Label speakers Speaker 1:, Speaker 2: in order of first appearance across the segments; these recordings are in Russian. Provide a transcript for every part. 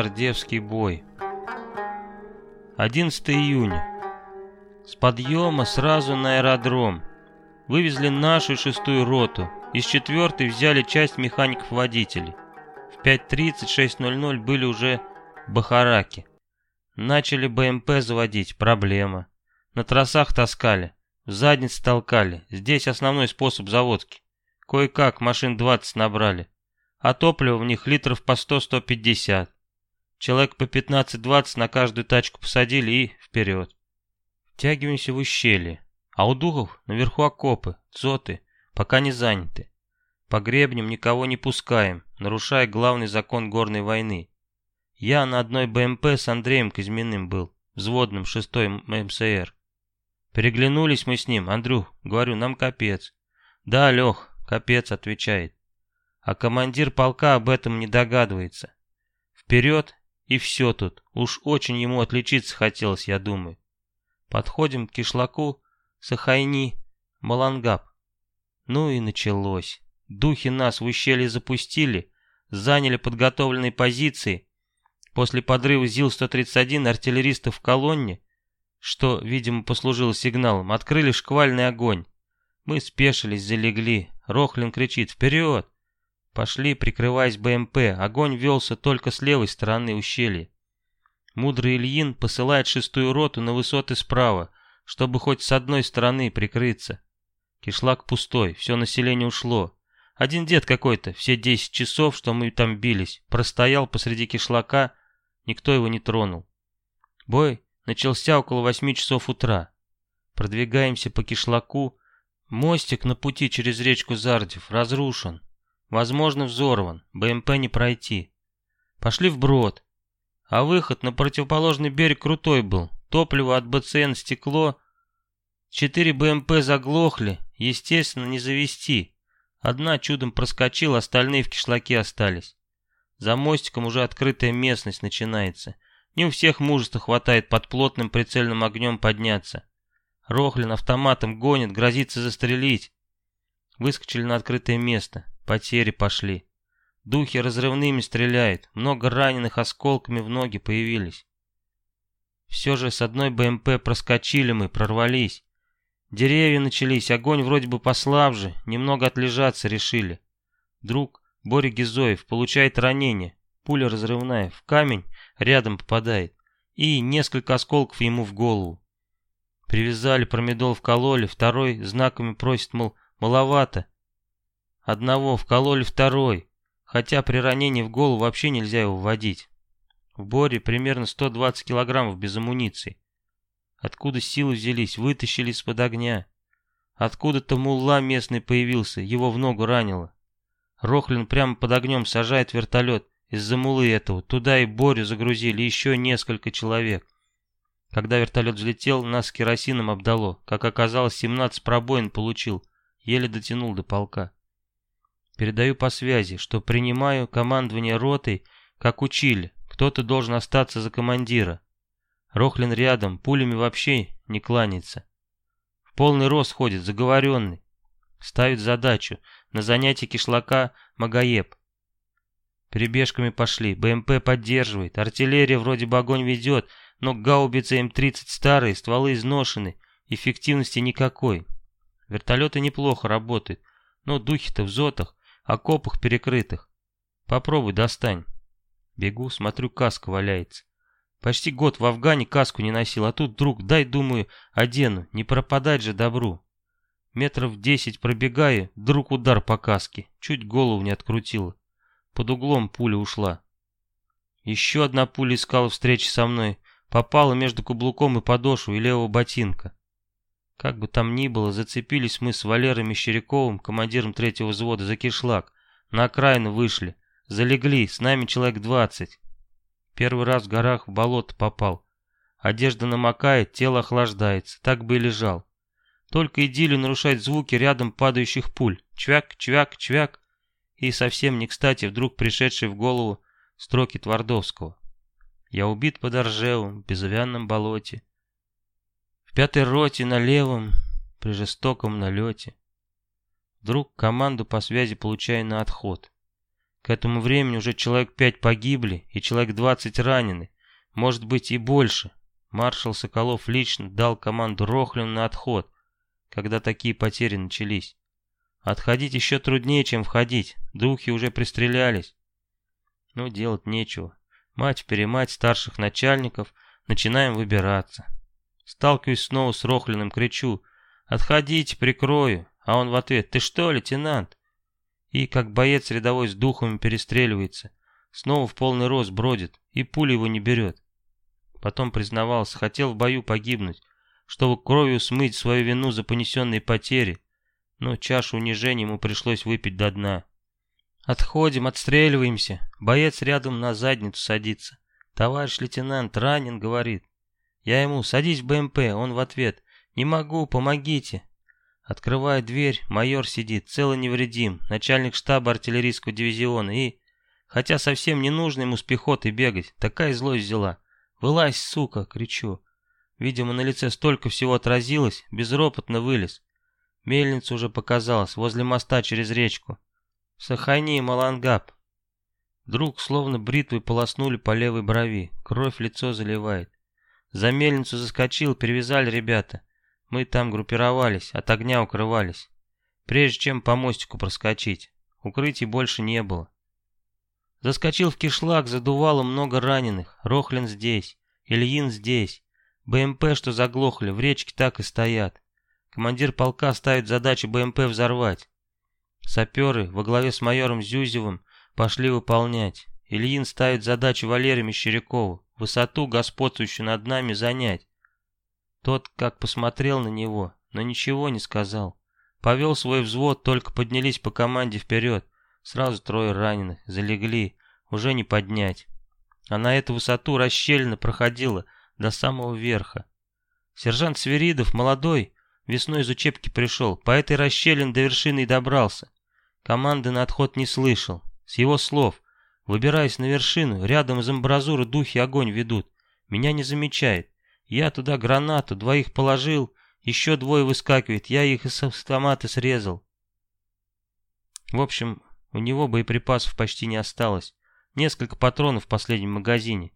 Speaker 1: Зардевский бой. 11 июня. С подъема сразу на аэродром. Вывезли нашу шестую роту. Из четвертой взяли часть механиков-водителей. В 5.30-6.00 были уже в Бахараке. Начали БМП заводить, проблема. На трассах таскали, в задницы толкали. Здесь основной способ заводки. Кое-как машин 20 набрали. А топлива в них литров по 100-150. Человек по 15-20 на каждую тачку посадили и вперед. Втягиваемся в ущелье. А у духов наверху окопы, дзоты, пока не заняты. По гребням никого не пускаем, нарушая главный закон горной войны. Я на одной БМП с Андреем Казьминым был, взводным 6-й МСР. Переглянулись мы с ним. Андрюх, говорю, нам капец. Да, Лех, капец, отвечает. А командир полка об этом не догадывается. Вперед и все тут. Уж очень ему отличиться хотелось, я думаю. Подходим к кишлаку Сахайни Малангап. Ну и началось. Духи нас в ущелье запустили, заняли подготовленные позиции. После подрыва ЗИЛ-131 артиллеристов в колонне, что, видимо, послужило сигналом, открыли шквальный огонь. Мы спешились, залегли. Рохлин кричит «Вперед!» Пошли, прикрываясь БМП. Огонь велся только с левой стороны ущелья. Мудрый Ильин посылает шестую роту на высоты справа, чтобы хоть с одной стороны прикрыться. Кишлак пустой, все население ушло. Один дед какой-то, все десять часов, что мы там бились, простоял посреди кишлака, никто его не тронул. Бой начался около восьми часов утра. Продвигаемся по кишлаку, мостик на пути через речку Зардев разрушен. Возможно, взорван, БМП не пройти. Пошли вброд. А выход на противоположный берег крутой был. Топливо от БЦН стекло. Четыре БМП заглохли, естественно, не завести. Одна чудом проскочила, остальные в кишлаке остались. За мостиком уже открытая местность начинается. Не у всех мужества хватает под плотным прицельным огнем подняться. Рохлин автоматом гонит, грозится застрелить. Выскочили на открытое место. Потери пошли. Духи разрывными стреляют. Много раненых осколками в ноги появились. Все же с одной БМП проскочили мы, прорвались. Деревья начались, огонь вроде бы послабже, немного отлежаться решили. Друг Боря Гизоев получает ранение, пуля разрывная, в камень рядом попадает, и несколько осколков ему в голову. Привязали, промедол вкололи, второй знаками просит, мол, маловато, Одного вкололи второй, хотя при ранении в голову вообще нельзя его вводить. В Боре примерно 120 килограммов без амуниции. Откуда силы взялись, вытащили из-под огня. Откуда-то мулла местный появился, его в ногу ранило. Рохлин прямо под огнем сажает вертолет из-за мулы этого. Туда и Борю загрузили еще несколько человек. Когда вертолет взлетел, нас керосином обдало. Как оказалось, 17 пробоин получил. Еле дотянул до полка. Передаю по связи, что принимаю командование ротой, как учили. Кто-то должен остаться за командира. Рохлин рядом, пулями вообще не кланяется. В полный рост ходит, заговоренный. Ставит задачу на занятие кишлака Магаеб. Перебежками пошли, БМП поддерживает, артиллерия вроде бы огонь ведет, но гаубицы М-30 старые, стволы изношены, эффективности никакой. Вертолеты неплохо работают, но духи-то в зотах, окопах перекрытых. Попробуй, достань. Бегу, смотрю, каска валяется. Почти год в Афгане каску не носил, а тут вдруг, дай, думаю, одену, не пропадать же добру. Метров десять пробегаю, вдруг удар по каске, чуть голову не открутила. Под углом пуля ушла. Еще одна пуля искала встречи со мной, попала между каблуком и подошвой левого ботинка. Как бы там ни было, зацепились мы с Валерой Мещеряковым, командиром третьего взвода, за кишлак. На окраину вышли. Залегли, с нами человек двадцать. Первый раз в горах в болото попал. Одежда намокает, тело охлаждается. Так бы и лежал. Только идиллию нарушать звуки рядом падающих пуль. Чвяк, чвяк, чвяк. И совсем не кстати вдруг пришедший в голову строки Твардовского. Я убит под Оржевом, в безымянном болоте. В пятой роте на левом, при жестоком налете. Вдруг команду по связи получаю на отход. К этому времени уже человек пять погибли и человек двадцать ранены, может быть и больше. Маршал Соколов лично дал команду Рохлину на отход, когда такие потери начались. Отходить еще труднее, чем входить, духи уже пристрелялись. Но делать нечего. Мать-перемать старших начальников, начинаем выбираться. Сталкиваюсь снова с Рохлиным, кричу «Отходите, прикрою!» А он в ответ «Ты что, лейтенант?» И как боец рядовой с духами перестреливается. Снова в полный рост бродит, и пуля его не берет. Потом признавался, хотел в бою погибнуть, чтобы кровью смыть свою вину за понесенные потери, но чашу унижения ему пришлось выпить до дна. Отходим, отстреливаемся. Боец рядом на задницу садится. Товарищ лейтенант ранен, говорит. Я ему, садись в БМП, он в ответ. Не могу, помогите. Открывает дверь, майор сидит, цело невредим, начальник штаба артиллерийского дивизиона и... Хотя совсем не нужно ему с пехотой бегать, такая злость взяла. «Вылазь, сука!» — кричу. Видимо, на лице столько всего отразилось, безропотно вылез. Мельница уже показалась, возле моста через речку. Сахани, Малангап. Вдруг, словно бритвой, полоснули по левой брови. Кровь лицо заливает. За мельницу заскочил, перевязали ребята. Мы там группировались, от огня укрывались. Прежде чем по мостику проскочить. Укрытий больше не было. Заскочил в кишлак, задувало много раненых. Рохлин здесь, Ильин здесь. БМП, что заглохли, в речке так и стоят. Командир полка ставит задачу БМП взорвать. Саперы во главе с майором Зюзевым пошли выполнять. Ильин ставит задачу Валерию Мещерякову высоту, господствующую над нами, занять. Тот, как посмотрел на него, но ничего не сказал. Повел свой взвод, только поднялись по команде вперед. Сразу трое раненых, залегли, уже не поднять. А на эту высоту расщелина проходила до самого верха. Сержант Свиридов, молодой, Весной из учебки пришел, по этой расщелине до вершины и добрался. Команды на отход не слышал. С его слов, выбираясь на вершину, рядом из амбразуры духи огонь ведут. Меня не замечает. Я туда гранату, двоих положил, еще двое выскакивает, я их из автомата срезал. В общем, у него боеприпасов почти не осталось. Несколько патронов в последнем магазине.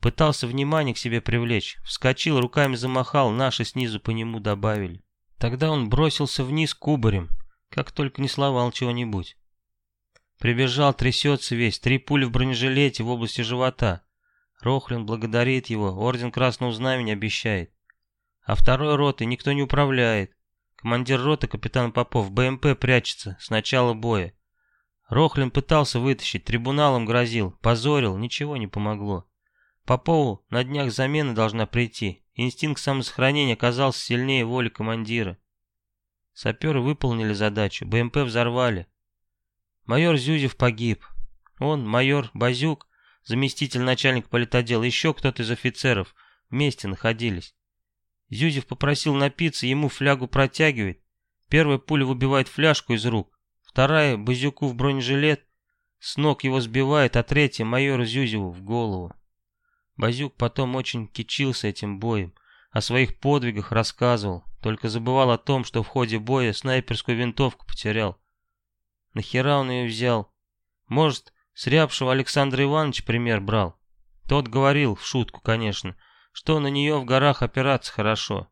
Speaker 1: Пытался внимание к себе привлечь. Вскочил, руками замахал, наши снизу по нему добавили. Тогда он бросился вниз кубарем, как только не словал чего-нибудь. Прибежал, трясется весь, три пули в бронежилете в области живота. Рохлин благодарит его, орден Красного Знамени обещает. А второй роты никто не управляет. Командир роты, капитан Попов, БМП прячется с начала боя. Рохлин пытался вытащить, трибуналом грозил, позорил, ничего не помогло. Попову на днях замена должна прийти. Инстинкт самосохранения оказался сильнее воли командира. Саперы выполнили задачу, БМП взорвали. Майор Зюзев погиб. Он, майор Базюк, заместитель начальника политодела, еще кто-то из офицеров вместе находились. Зюзев попросил напиться, ему флягу протягивает. Первая пуля выбивает фляжку из рук, вторая Базюку в бронежилет, с ног его сбивает, а третья майору Зюзеву в голову. Базюк потом очень кичился этим боем, о своих подвигах рассказывал, только забывал о том, что в ходе боя снайперскую винтовку потерял. Нахера он ее взял? Может, с рябшего Александра Ивановича пример брал? Тот говорил, в шутку, конечно, что на нее в горах опираться хорошо.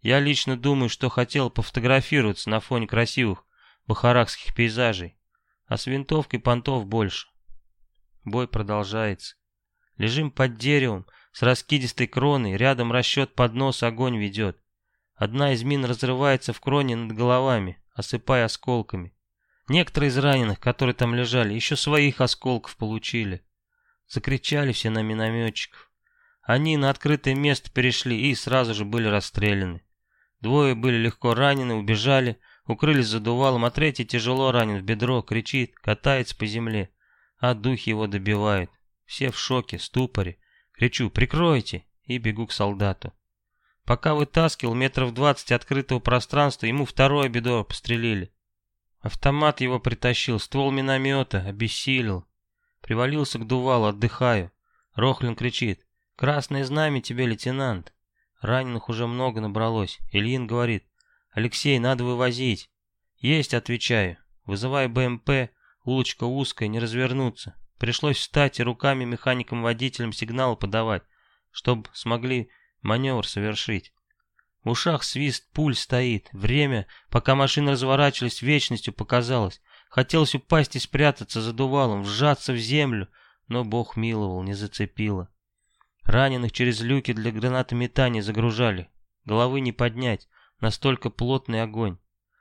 Speaker 1: Я лично думаю, что хотел пофотографироваться на фоне красивых бахаракских пейзажей, а с винтовкой понтов больше. Бой продолжается. Лежим под деревом, с раскидистой кроной, рядом расчет под нос огонь ведет. Одна из мин разрывается в кроне над головами, осыпая осколками. Некоторые из раненых, которые там лежали, еще своих осколков получили. Закричали все на минометчиков. Они на открытое место перешли и сразу же были расстреляны. Двое были легко ранены, убежали, укрылись задувалом, а третий тяжело ранен в бедро, кричит, катается по земле, а духи его добивают. Все в шоке, ступоре. Кричу «Прикройте!» и бегу к солдату. Пока вытаскивал метров двадцать открытого пространства, ему второе бедро пострелили. Автомат его притащил, ствол миномета, обессилел. Привалился к дувалу, отдыхаю. Рохлин кричит «Красное знамя тебе, лейтенант!» Раненых уже много набралось. Ильин говорит «Алексей, надо вывозить». «Есть», отвечаю. Вызываю БМП, Улочка узкая, не развернуться. Пришлось встать и руками механикам-водителям сигнал подавать, чтобы смогли маневр совершить. В ушах свист пуль стоит. Время, пока машины разворачивались, вечностью показалось. Хотелось упасть и спрятаться за дувалом, вжаться в землю, но Бог миловал, не зацепило. Раненых через люки для гранатометания загружали. Головы не поднять, настолько плотный огонь.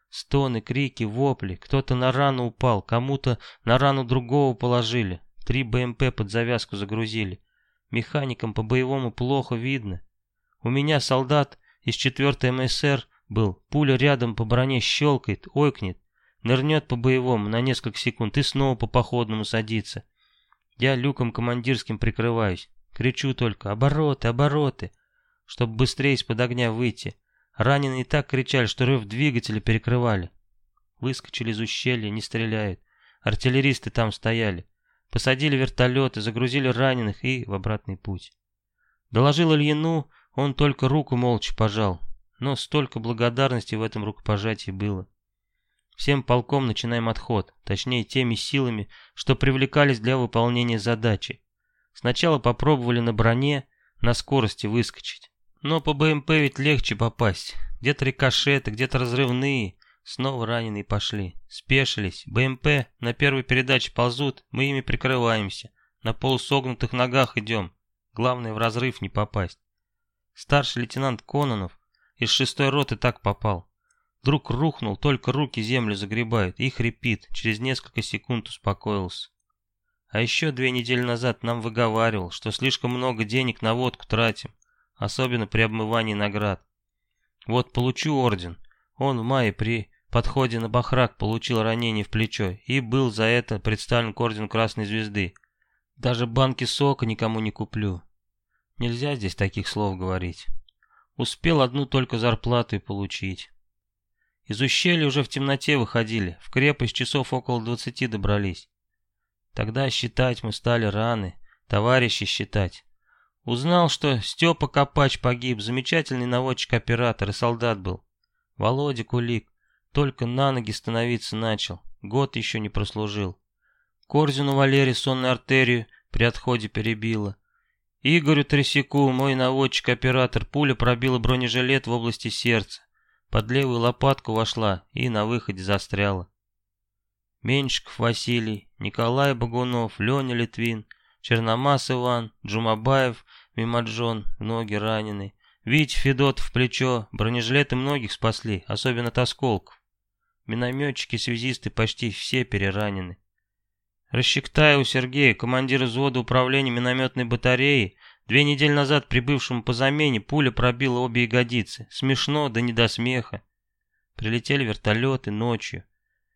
Speaker 1: Стоны, крики, вопли. Кто-то на рану упал, кому-то на рану другого положили. Три БМП под завязку загрузили. Механикам по-боевому плохо видно. У меня солдат из 4 МСР был. Пуля рядом по броне щелкает, ойкнет. Нырнет по-боевому на несколько секунд и снова по походному садится. Я люком командирским прикрываюсь. Кричу только «Обороты, обороты!» чтобы быстрее из-под огня выйти. Раненые так кричали, что рев двигателя перекрывали. Выскочили из ущелья, не стреляют. Артиллеристы там стояли. Посадили вертолеты, загрузили раненых и в обратный путь. Доложил Ильину, он только руку молча пожал. Но столько благодарности в этом рукопожатии было. Всем полком начинаем отход, точнее теми силами, что привлекались для выполнения задачи. Сначала попробовали на броне, на скорости выскочить. Но по БМП ведь легче попасть. Где-то рикошеты, где-то разрывные. Снова раненые пошли. Спешились. БМП на первой передаче ползут, мы ими прикрываемся. На полусогнутых ногах идем. Главное в разрыв не попасть. Старший лейтенант Кононов из шестой роты так попал. Вдруг рухнул, только руки землю загребают и хрипит. Через несколько секунд успокоился. А еще две недели назад нам выговаривал, что слишком много денег на водку тратим особенно при обмывании наград. Вот получу орден. Он в мае при подходе на Бахрак получил ранение в плечо и был за это представлен к ордену Красной Звезды. Даже банки сока никому не куплю. Нельзя здесь таких слов говорить. Успел одну только зарплату и получить. Из ущелья уже в темноте выходили, в крепость часов около двадцати добрались. Тогда считать мы стали раны, товарищи считать. Узнал, что Степа Копач погиб, замечательный наводчик-оператор и солдат был. Володя Кулик только на ноги становиться начал, год еще не прослужил. Корзину Валерий сонную артерию при отходе перебило. Игорю Трясяку, мой наводчик-оператор, пуля пробила бронежилет в области сердца. Под левую лопатку вошла и на выходе застряла. Меньшиков Василий, Николай Багунов, Леня Литвин — Черномаз Иван, Джумабаев, Мимаджон, ноги ранены. Вить Федот в плечо, бронежилеты многих спасли, особенно Тосколков. Минометчики, связисты почти все переранены. У Сергея, командир взвода управления минометной батареи, две недели назад прибывшему по замене, пуля пробила обе ягодицы. Смешно, да не до смеха. Прилетели вертолеты ночью.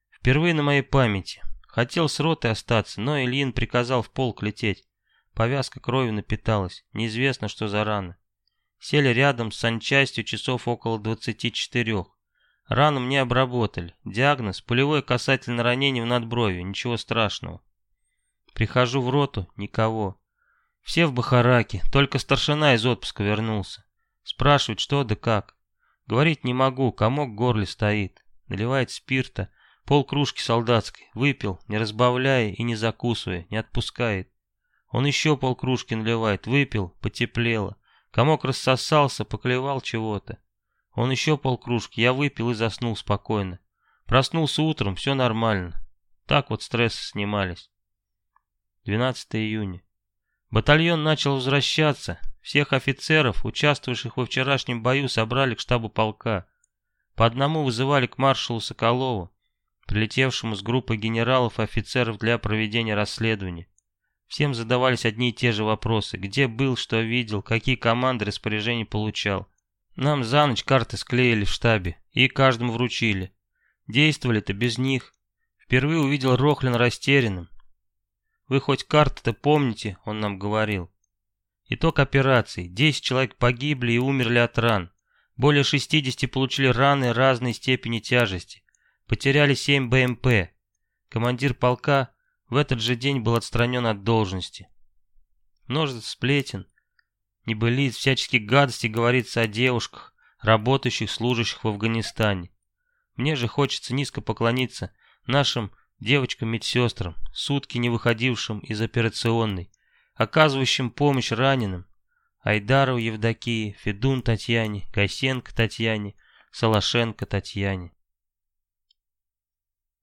Speaker 1: Впервые на моей памяти. Хотел с ротой остаться, но Ильин приказал в полк лететь. Повязка кровью напиталась, неизвестно, что за рана. Сели рядом с санчастью часов около 24. Рану мне обработали. Диагноз – пулевое касательное ранение в надброви, ничего страшного. Прихожу в роту – никого. Все в Бахараке, только старшина из отпуска вернулся. Спрашивает, что да как. Говорить не могу, комок в горле стоит. Наливает спирта, Пол кружки солдатской, выпил, не разбавляя и не закусывая, не отпускает. Он еще пол кружки наливает, выпил, потеплело. Комок рассосался, поклевал чего-то. Он еще пол кружки, я выпил и заснул спокойно. Проснулся утром, все нормально. Так вот стрессы снимались. 12 июня. Батальон начал возвращаться. Всех офицеров, участвовавших во вчерашнем бою, собрали к штабу полка. По одному вызывали к маршалу Соколову прилетевшему с группой генералов и офицеров для проведения расследования. Всем задавались одни и те же вопросы. Где был, что видел, какие команды распоряжения получал. Нам за ночь карты склеили в штабе и каждому вручили. Действовали-то без них. Впервые увидел Рохлин растерянным. «Вы хоть карты-то помните?» — он нам говорил. Итог операции. 10 человек погибли и умерли от ран. Более 60 получили раны разной степени тяжести. Потеряли 7 БМП. Командир полка в этот же день был отстранен от должности. Множество сплетен, небылиц, всяческих гадостей говорится о девушках, работающих, служащих в Афганистане. Мне же хочется низко поклониться нашим девочкам-медсестрам, сутки не выходившим из операционной, оказывающим помощь раненым, Айдарову Евдокии, Федун Татьяне, Гайсенко Татьяне, Салашенко Татьяне.